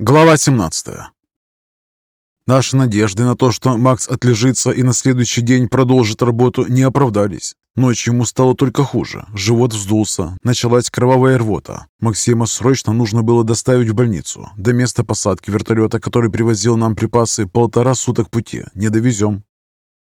Глава 17 Наши надежды на то, что Макс отлежится и на следующий день продолжит работу, не оправдались. Ночью ему стало только хуже. Живот вздулся, началась кровавая рвота. Максима срочно нужно было доставить в больницу. До места посадки вертолета, который привозил нам припасы, полтора суток пути. Не довезем.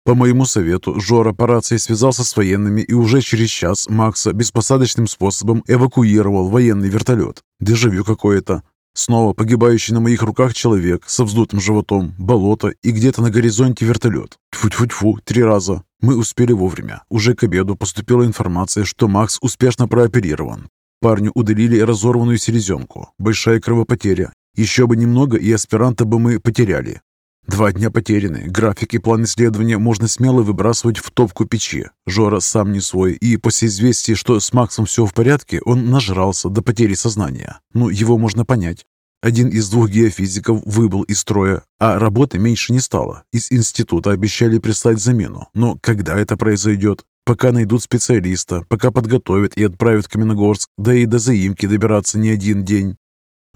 По моему совету, Жора по рации связался с военными и уже через час Макса беспосадочным способом эвакуировал военный вертолет. Дежавю какое-то. Снова погибающий на моих руках человек со вздутым животом, болото и где-то на горизонте вертолет. Тьфу-тьфу-тьфу, три раза. Мы успели вовремя. Уже к обеду поступила информация, что Макс успешно прооперирован. Парню удалили разорванную селезенку. Большая кровопотеря. Еще бы немного, и аспиранта бы мы потеряли. Два дня потеряны. График и план исследования можно смело выбрасывать в топку печи. Жора сам не свой, и после известия, что с Максом все в порядке, он нажрался до потери сознания. Ну, его можно понять. Один из двух геофизиков выбыл из строя, а работы меньше не стало. Из института обещали прислать замену. Но когда это произойдет? Пока найдут специалиста, пока подготовят и отправят в Каменогорск, да и до заимки добираться не один день.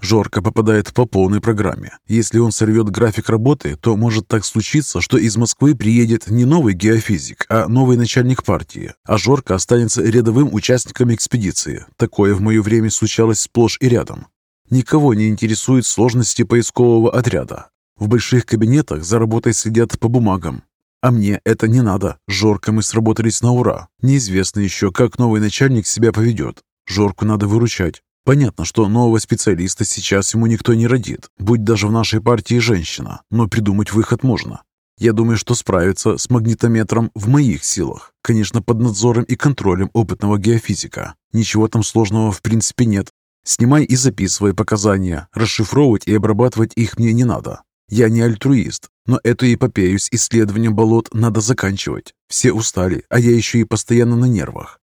Жорка попадает по полной программе. Если он сорвет график работы, то может так случиться, что из Москвы приедет не новый геофизик, а новый начальник партии, а Жорка останется рядовым участником экспедиции. Такое в мое время случалось сплошь и рядом. Никого не интересуют сложности поискового отряда. В больших кабинетах за работой следят по бумагам. А мне это не надо. Жорка мы сработались на ура. Неизвестно еще, как новый начальник себя поведет. Жорку надо выручать. Понятно, что нового специалиста сейчас ему никто не родит, будь даже в нашей партии женщина, но придумать выход можно. Я думаю, что справиться с магнитометром в моих силах. Конечно, под надзором и контролем опытного геофизика. Ничего там сложного в принципе нет. Снимай и записывай показания. Расшифровывать и обрабатывать их мне не надо. Я не альтруист, но эту эпопею с исследованием болот надо заканчивать. Все устали, а я еще и постоянно на нервах.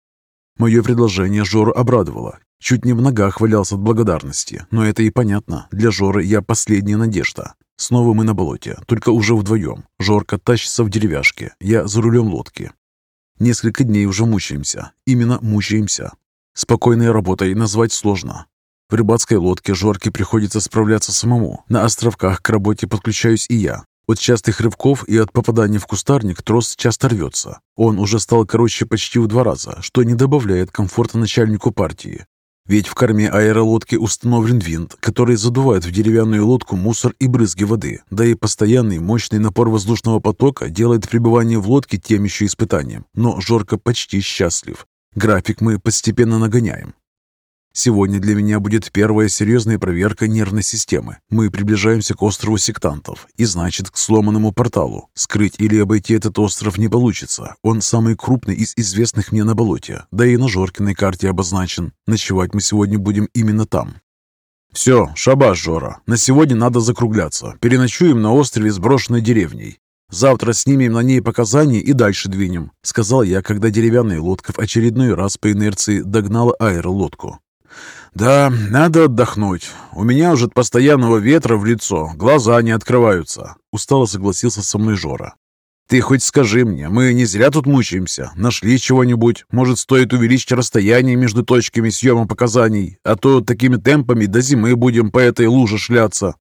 Мое предложение Жору обрадовало. Чуть не в ногах валялся от благодарности, но это и понятно. Для Жоры я последняя надежда. Снова мы на болоте, только уже вдвоем. Жорка тащится в деревяшке, я за рулем лодки. Несколько дней уже мучаемся. Именно мучаемся. Спокойной работой назвать сложно. В рыбацкой лодке Жорке приходится справляться самому. На островках к работе подключаюсь и я. От частых рывков и от попадания в кустарник трос часто рвется. Он уже стал короче почти в два раза, что не добавляет комфорта начальнику партии. Ведь в корме аэролодки установлен винт, который задувает в деревянную лодку мусор и брызги воды. Да и постоянный мощный напор воздушного потока делает пребывание в лодке тем еще испытанием. Но Жорка почти счастлив. График мы постепенно нагоняем. Сегодня для меня будет первая серьезная проверка нервной системы. Мы приближаемся к острову сектантов, и значит к сломанному порталу. Скрыть или обойти этот остров не получится. Он самый крупный из известных мне на болоте, да и на Жоркиной карте обозначен. Ночевать мы сегодня будем именно там. «Все, шабаш, Жора. На сегодня надо закругляться. Переночуем на острове с брошенной деревней. Завтра снимем на ней показания и дальше двинем», — сказал я, когда деревянная лодка в очередной раз по инерции догнала аэролодку. «Да, надо отдохнуть. У меня уже от постоянного ветра в лицо глаза не открываются», — устало согласился со мной Жора. «Ты хоть скажи мне, мы не зря тут мучаемся. Нашли чего-нибудь? Может, стоит увеличить расстояние между точками съема показаний? А то такими темпами до зимы будем по этой луже шляться».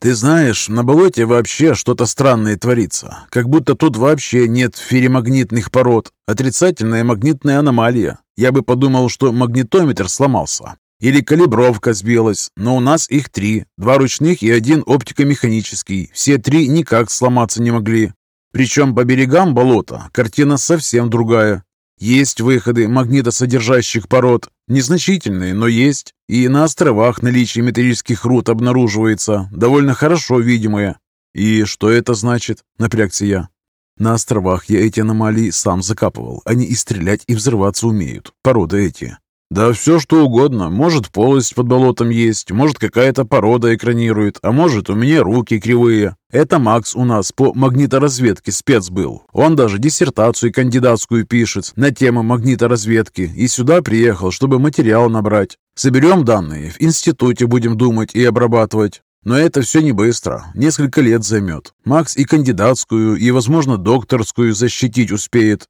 «Ты знаешь, на болоте вообще что-то странное творится. Как будто тут вообще нет феримагнитных пород. Отрицательная магнитная аномалия. Я бы подумал, что магнитометр сломался. Или калибровка сбилась, но у нас их три. Два ручных и один оптико-механический. Все три никак сломаться не могли. Причем по берегам болота картина совсем другая. Есть выходы магнитосодержащих пород, незначительные, но есть. И на островах наличие металлических руд обнаруживается, довольно хорошо видимое. И что это значит? Напрягся я. На островах я эти аномалии сам закапывал. Они и стрелять, и взрываться умеют. Породы эти. Да все что угодно. Может, полость под болотом есть, может, какая-то порода экранирует, а может, у меня руки кривые. Это Макс у нас по магниторазведке спец был. Он даже диссертацию кандидатскую пишет на тему магниторазведки и сюда приехал, чтобы материал набрать. Соберем данные, в институте будем думать и обрабатывать. Но это все не быстро, несколько лет займет. Макс и кандидатскую, и, возможно, докторскую защитить успеет.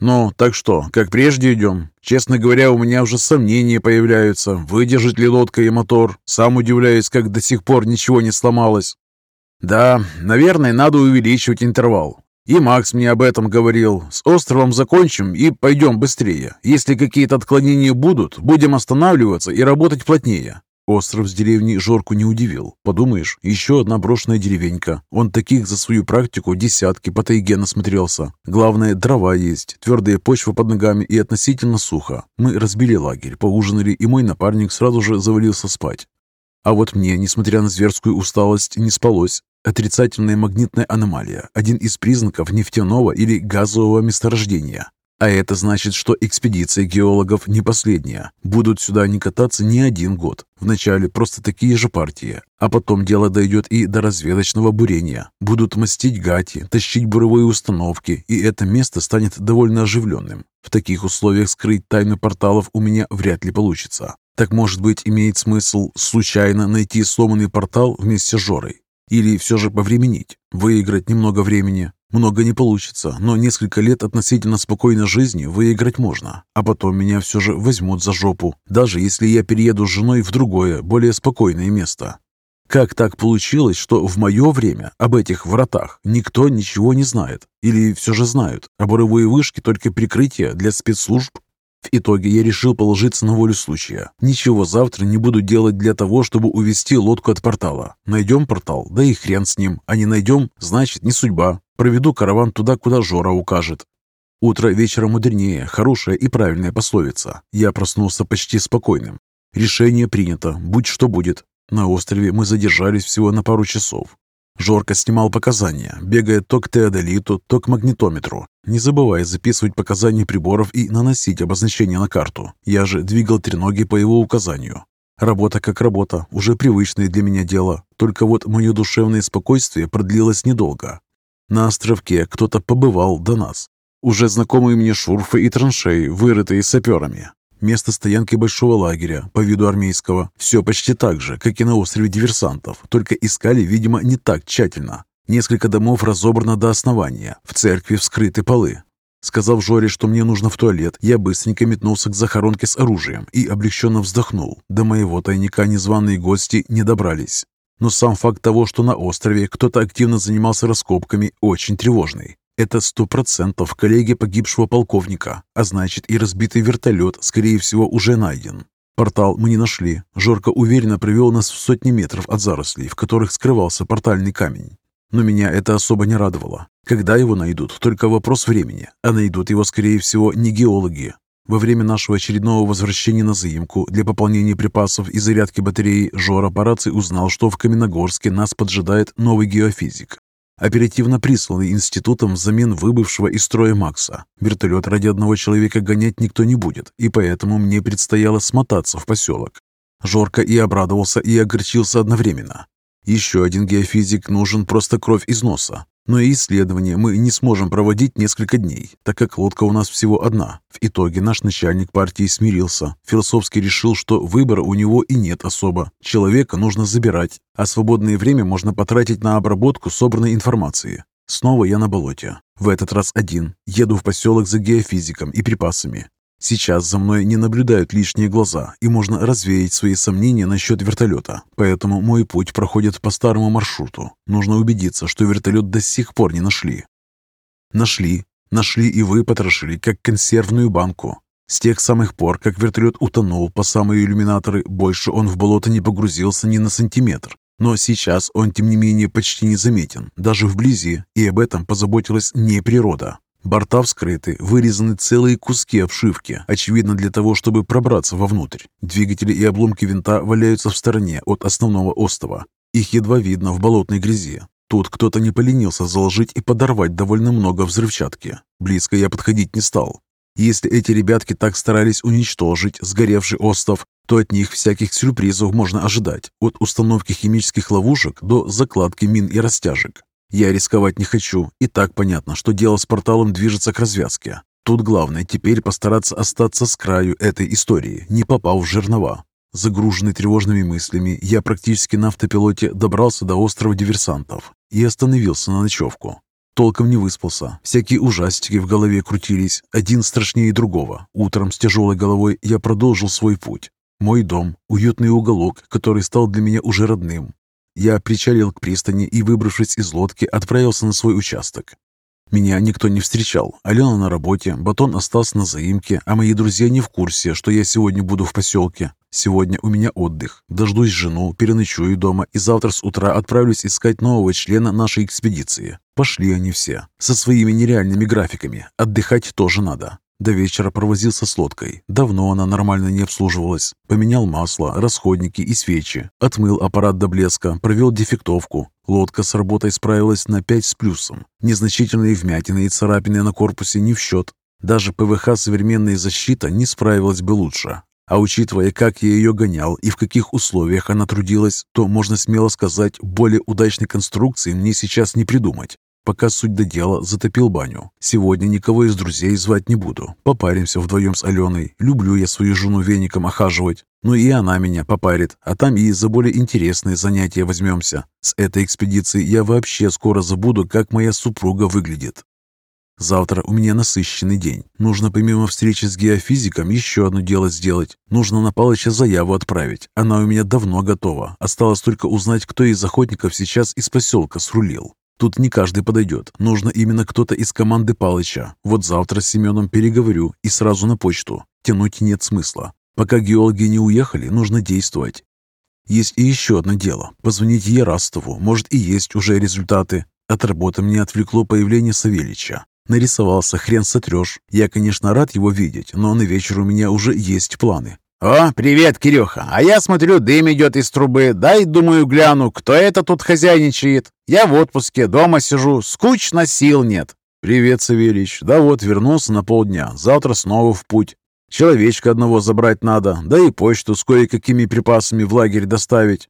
«Ну, так что, как прежде идем? Честно говоря, у меня уже сомнения появляются, выдержит ли лодка и мотор. Сам удивляюсь, как до сих пор ничего не сломалось». «Да, наверное, надо увеличивать интервал. И Макс мне об этом говорил. С островом закончим и пойдем быстрее. Если какие-то отклонения будут, будем останавливаться и работать плотнее. Остров с деревней Жорку не удивил. Подумаешь, еще одна брошенная деревенька. Он таких за свою практику десятки по тайге насмотрелся. Главное, дрова есть, твердая почва под ногами и относительно сухо. Мы разбили лагерь, поужинали, и мой напарник сразу же завалился спать. А вот мне, несмотря на зверскую усталость, не спалось. Отрицательная магнитная аномалия – один из признаков нефтяного или газового месторождения. А это значит, что экспедиция геологов не последняя. Будут сюда не кататься не один год. Вначале просто такие же партии, а потом дело дойдет и до разведочного бурения. Будут мастить гати, тащить буровые установки, и это место станет довольно оживленным. В таких условиях скрыть тайну порталов у меня вряд ли получится. Так, может быть, имеет смысл случайно найти сломанный портал вместе с Жорой? Или все же повременить, выиграть немного времени? Много не получится, но несколько лет относительно спокойной жизни выиграть можно. А потом меня все же возьмут за жопу, даже если я перееду с женой в другое, более спокойное место. Как так получилось, что в мое время об этих вратах никто ничего не знает? Или все же знают, а буровые вышки только прикрытие для спецслужб? В итоге я решил положиться на волю случая. Ничего завтра не буду делать для того, чтобы увести лодку от портала. Найдем портал, да и хрен с ним. А не найдем, значит не судьба. Проведу караван туда, куда Жора укажет. Утро вечера мудренее, хорошая и правильная пословица. Я проснулся почти спокойным. Решение принято, будь что будет. На острове мы задержались всего на пару часов. Жорка снимал показания, бегая то к теодолиту, то к магнитометру, не забывая записывать показания приборов и наносить обозначения на карту. Я же двигал треноги по его указанию. Работа как работа, уже привычное для меня дело. Только вот мое душевное спокойствие продлилось недолго. На островке кто-то побывал до нас. Уже знакомые мне шурфы и траншеи, вырытые саперами. Место стоянки большого лагеря, по виду армейского. Все почти так же, как и на острове диверсантов, только искали, видимо, не так тщательно. Несколько домов разобрано до основания, в церкви вскрыты полы. Сказав Жоре, что мне нужно в туалет, я быстренько метнулся к захоронке с оружием и облегченно вздохнул. До моего тайника незваные гости не добрались. Но сам факт того, что на острове кто-то активно занимался раскопками, очень тревожный. Это сто процентов коллеги погибшего полковника, а значит и разбитый вертолет, скорее всего, уже найден. Портал мы не нашли. Жорко уверенно привел нас в сотни метров от зарослей, в которых скрывался портальный камень. Но меня это особо не радовало. Когда его найдут, только вопрос времени, а найдут его, скорее всего, не геологи. Во время нашего очередного возвращения на заимку для пополнения припасов и зарядки батареи Жора по рации узнал, что в Каменогорске нас поджидает новый геофизик оперативно присланный институтом взамен выбывшего из строя Макса. Вертолет ради одного человека гонять никто не будет, и поэтому мне предстояло смотаться в поселок. Жорко и обрадовался, и огорчился одновременно. Еще один геофизик нужен просто кровь из носа. Но и исследования мы не сможем проводить несколько дней, так как лодка у нас всего одна. В итоге наш начальник партии смирился. Философски решил, что выбора у него и нет особо. Человека нужно забирать, а свободное время можно потратить на обработку собранной информации. Снова я на болоте. В этот раз один. Еду в поселок за геофизиком и припасами. Сейчас за мной не наблюдают лишние глаза, и можно развеять свои сомнения насчет вертолета. Поэтому мой путь проходит по старому маршруту. Нужно убедиться, что вертолет до сих пор не нашли. Нашли. Нашли и вы потрошили, как консервную банку. С тех самых пор, как вертолет утонул по самые иллюминаторы, больше он в болото не погрузился ни на сантиметр. Но сейчас он, тем не менее, почти не заметен, даже вблизи, и об этом позаботилась не природа. Борта вскрыты, вырезаны целые куски обшивки, очевидно для того, чтобы пробраться вовнутрь. Двигатели и обломки винта валяются в стороне от основного остова. Их едва видно в болотной грязи. Тут кто-то не поленился заложить и подорвать довольно много взрывчатки. Близко я подходить не стал. Если эти ребятки так старались уничтожить сгоревший остров, то от них всяких сюрпризов можно ожидать, от установки химических ловушек до закладки мин и растяжек. Я рисковать не хочу, и так понятно, что дело с порталом движется к развязке. Тут главное теперь постараться остаться с краю этой истории, не попав в жернова. Загруженный тревожными мыслями, я практически на автопилоте добрался до острова диверсантов и остановился на ночевку. Толком не выспался. Всякие ужастики в голове крутились, один страшнее другого. Утром с тяжелой головой я продолжил свой путь. Мой дом, уютный уголок, который стал для меня уже родным. Я причалил к пристани и, выбравшись из лодки, отправился на свой участок. Меня никто не встречал. Алена на работе, Батон остался на заимке, а мои друзья не в курсе, что я сегодня буду в поселке. Сегодня у меня отдых. Дождусь жену, переночую дома и завтра с утра отправлюсь искать нового члена нашей экспедиции. Пошли они все. Со своими нереальными графиками. Отдыхать тоже надо. До вечера провозился с лодкой. Давно она нормально не обслуживалась. Поменял масло, расходники и свечи. Отмыл аппарат до блеска, провел дефектовку. Лодка с работой справилась на 5 с плюсом. Незначительные вмятины и царапины на корпусе не в счет. Даже ПВХ современная защита не справилась бы лучше. А учитывая, как я ее гонял и в каких условиях она трудилась, то, можно смело сказать, более удачной конструкции мне сейчас не придумать. Пока суть до дела, затопил баню. Сегодня никого из друзей звать не буду. Попаримся вдвоем с Аленой. Люблю я свою жену веником охаживать. Ну и она меня попарит, а там и за более интересные занятия возьмемся. С этой экспедиции я вообще скоро забуду, как моя супруга выглядит. Завтра у меня насыщенный день. Нужно помимо встречи с геофизиком еще одно дело сделать. Нужно на Палыча заяву отправить. Она у меня давно готова. Осталось только узнать, кто из охотников сейчас из поселка срулил. Тут не каждый подойдет. Нужно именно кто-то из команды Палыча. Вот завтра с Семеном переговорю и сразу на почту. Тянуть нет смысла. Пока геологи не уехали, нужно действовать. Есть и еще одно дело. Позвонить Ерастову. Может и есть уже результаты. От работы мне отвлекло появление Савельича. Нарисовался, хрен сотрешь. Я, конечно, рад его видеть, но на вечер у меня уже есть планы. «О, привет, Кирюха! А я смотрю, дым идет из трубы. Дай, думаю, гляну, кто это тут хозяйничает. Я в отпуске, дома сижу, скучно, сил нет». «Привет, Савельич. Да вот, вернулся на полдня. Завтра снова в путь. Человечка одного забрать надо, да и почту с кое-какими припасами в лагерь доставить».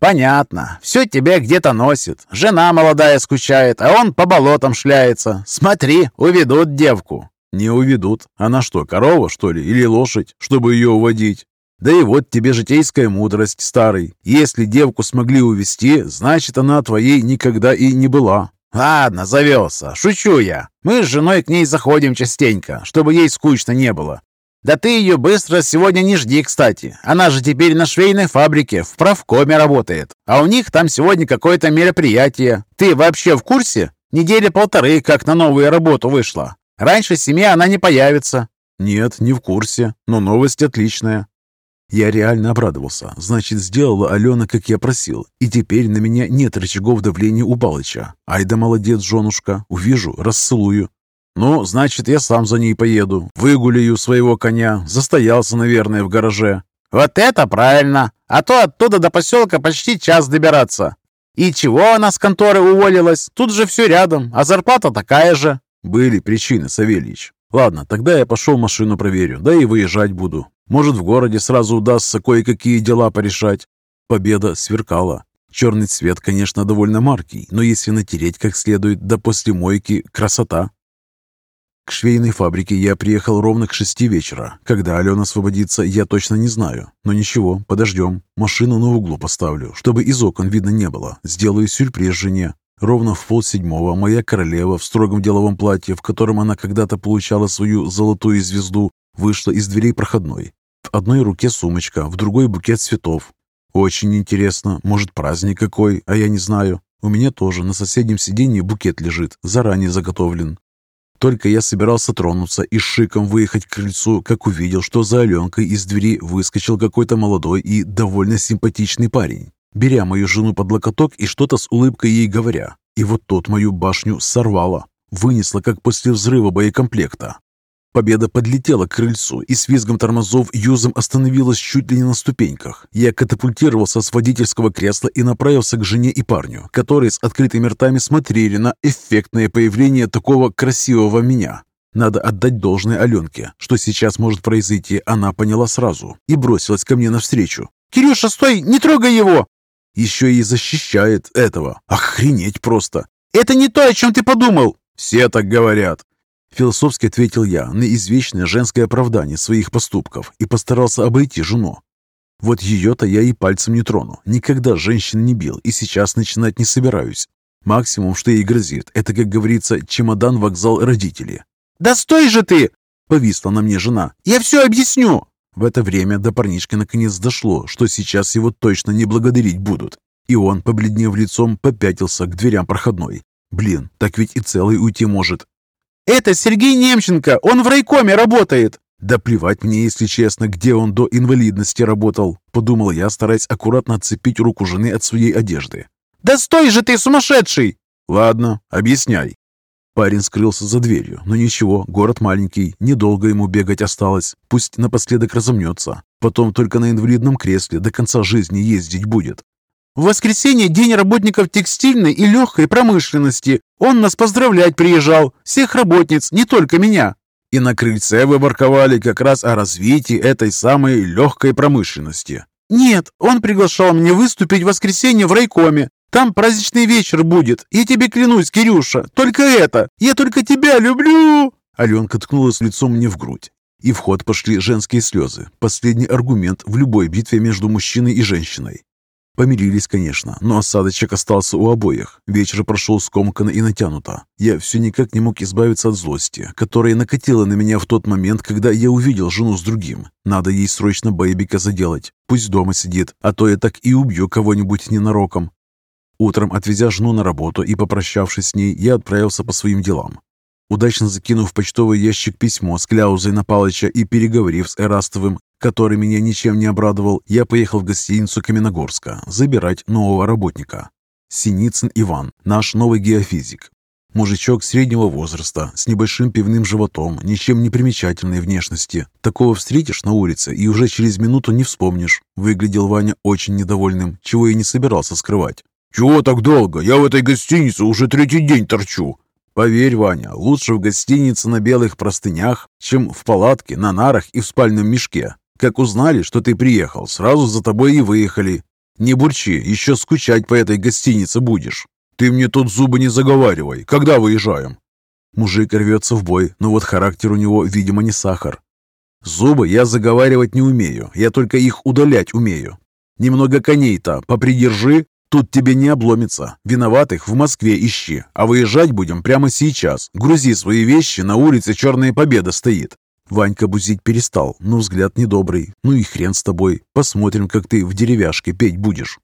«Понятно. Все тебя где-то носит. Жена молодая скучает, а он по болотам шляется. Смотри, уведут девку». «Не уведут. Она что, корова, что ли, или лошадь, чтобы ее уводить?» «Да и вот тебе житейская мудрость, старый. Если девку смогли увести, значит, она твоей никогда и не была». «Ладно, завелся. Шучу я. Мы с женой к ней заходим частенько, чтобы ей скучно не было. Да ты ее быстро сегодня не жди, кстати. Она же теперь на швейной фабрике, в правкоме работает. А у них там сегодня какое-то мероприятие. Ты вообще в курсе? Недели полторы, как на новую работу вышла. Раньше семи она не появится». «Нет, не в курсе, но новость отличная». Я реально обрадовался. Значит, сделала Алена, как я просил. И теперь на меня нет рычагов давления у Балыча. Ай да молодец, женушка. Увижу, расцелую. Ну, значит, я сам за ней поеду. Выгуляю своего коня. Застоялся, наверное, в гараже. Вот это правильно. А то оттуда до поселка почти час добираться. И чего она с конторы уволилась? Тут же все рядом, а зарплата такая же. Были причины, Савельич. Ладно, тогда я пошел машину проверю, да и выезжать буду. Может, в городе сразу удастся кое-какие дела порешать. Победа сверкала. Черный цвет, конечно, довольно маркий, но если натереть как следует, да после мойки – красота. К швейной фабрике я приехал ровно к шести вечера. Когда Алена освободится, я точно не знаю. Но ничего, подождем. Машину на углу поставлю, чтобы из окон видно не было. Сделаю сюрприз жене. Ровно в полседьмого моя королева в строгом деловом платье, в котором она когда-то получала свою золотую звезду, вышла из дверей проходной. В одной руке сумочка, в другой букет цветов. Очень интересно, может праздник какой, а я не знаю. У меня тоже на соседнем сиденье букет лежит, заранее заготовлен. Только я собирался тронуться и шиком выехать к крыльцу, как увидел, что за Аленкой из двери выскочил какой-то молодой и довольно симпатичный парень беря мою жену под локоток и что-то с улыбкой ей говоря. И вот тут мою башню сорвало, вынесло, как после взрыва боекомплекта. Победа подлетела к крыльцу и с визгом тормозов юзом остановилась чуть ли не на ступеньках. Я катапультировался с водительского кресла и направился к жене и парню, которые с открытыми ртами смотрели на эффектное появление такого красивого меня. Надо отдать должное Аленке. Что сейчас может произойти, она поняла сразу и бросилась ко мне навстречу. «Кирюша, стой! Не трогай его!» Еще и защищает этого. Охренеть просто. Это не то, о чем ты подумал. Все так говорят. Философски ответил я на извечное женское оправдание своих поступков и постарался обойти жену. Вот ее-то я и пальцем не трону. Никогда женщин не бил и сейчас начинать не собираюсь. Максимум, что ей грозит, это, как говорится, чемодан-вокзал родители. «Да стой же ты!» — повисла на мне жена. «Я все объясню!» В это время до парнишки наконец дошло, что сейчас его точно не благодарить будут. И он, побледнев лицом, попятился к дверям проходной. Блин, так ведь и целый уйти может. «Это Сергей Немченко, он в райкоме работает!» «Да плевать мне, если честно, где он до инвалидности работал», подумал я, стараясь аккуратно отцепить руку жены от своей одежды. «Да стой же ты, сумасшедший!» «Ладно, объясняй». Парень скрылся за дверью, но ничего, город маленький, недолго ему бегать осталось. Пусть напоследок разомнется. Потом только на инвалидном кресле до конца жизни ездить будет. В воскресенье день работников текстильной и легкой промышленности. Он нас поздравлять приезжал. Всех работниц, не только меня. И на крыльце вы ворковали как раз о развитии этой самой легкой промышленности. Нет, он приглашал меня выступить в воскресенье в райкоме. Там праздничный вечер будет. Я тебе клянусь, Кирюша, только это. Я только тебя люблю. Аленка ткнулась лицом мне в грудь. И в ход пошли женские слезы. Последний аргумент в любой битве между мужчиной и женщиной. Помирились, конечно, но осадочек остался у обоих. Вечер прошел скомканно и натянуто. Я все никак не мог избавиться от злости, которая накатила на меня в тот момент, когда я увидел жену с другим. Надо ей срочно бэйбика заделать. Пусть дома сидит, а то я так и убью кого-нибудь ненароком. Утром, отвезя жену на работу и попрощавшись с ней, я отправился по своим делам. Удачно закинув в почтовый ящик письмо с кляузой на Палыча и переговорив с Эрастовым, который меня ничем не обрадовал, я поехал в гостиницу Каменогорска забирать нового работника. Синицын Иван, наш новый геофизик. Мужичок среднего возраста, с небольшим пивным животом, ничем не примечательной внешности. Такого встретишь на улице и уже через минуту не вспомнишь. Выглядел Ваня очень недовольным, чего и не собирался скрывать. «Чего так долго? Я в этой гостинице уже третий день торчу. Поверь, Ваня, лучше в гостинице на белых простынях, чем в палатке, на нарах и в спальном мешке. Как узнали, что ты приехал, сразу за тобой и выехали. Не бурчи, еще скучать по этой гостинице будешь. Ты мне тут зубы не заговаривай. Когда выезжаем? Мужик рвется в бой, но вот характер у него, видимо, не сахар. Зубы я заговаривать не умею, я только их удалять умею. Немного коней-то попридержи, Тут тебе не обломится. Виноватых в Москве ищи, а выезжать будем прямо сейчас. Грузи свои вещи, на улице Черная Победа стоит». Ванька бузить перестал, но взгляд недобрый. «Ну и хрен с тобой. Посмотрим, как ты в деревяшке петь будешь».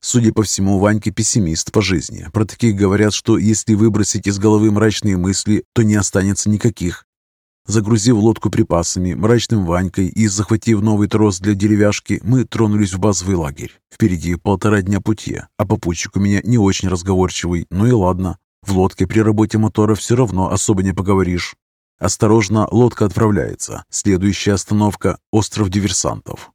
Судя по всему, Ванька пессимист по жизни. Про таких говорят, что если выбросить из головы мрачные мысли, то не останется никаких. Загрузив лодку припасами, мрачным Ванькой и захватив новый трос для деревяшки, мы тронулись в базовый лагерь. Впереди полтора дня пути, а попутчик у меня не очень разговорчивый, ну и ладно. В лодке при работе мотора все равно особо не поговоришь. Осторожно, лодка отправляется. Следующая остановка – остров диверсантов.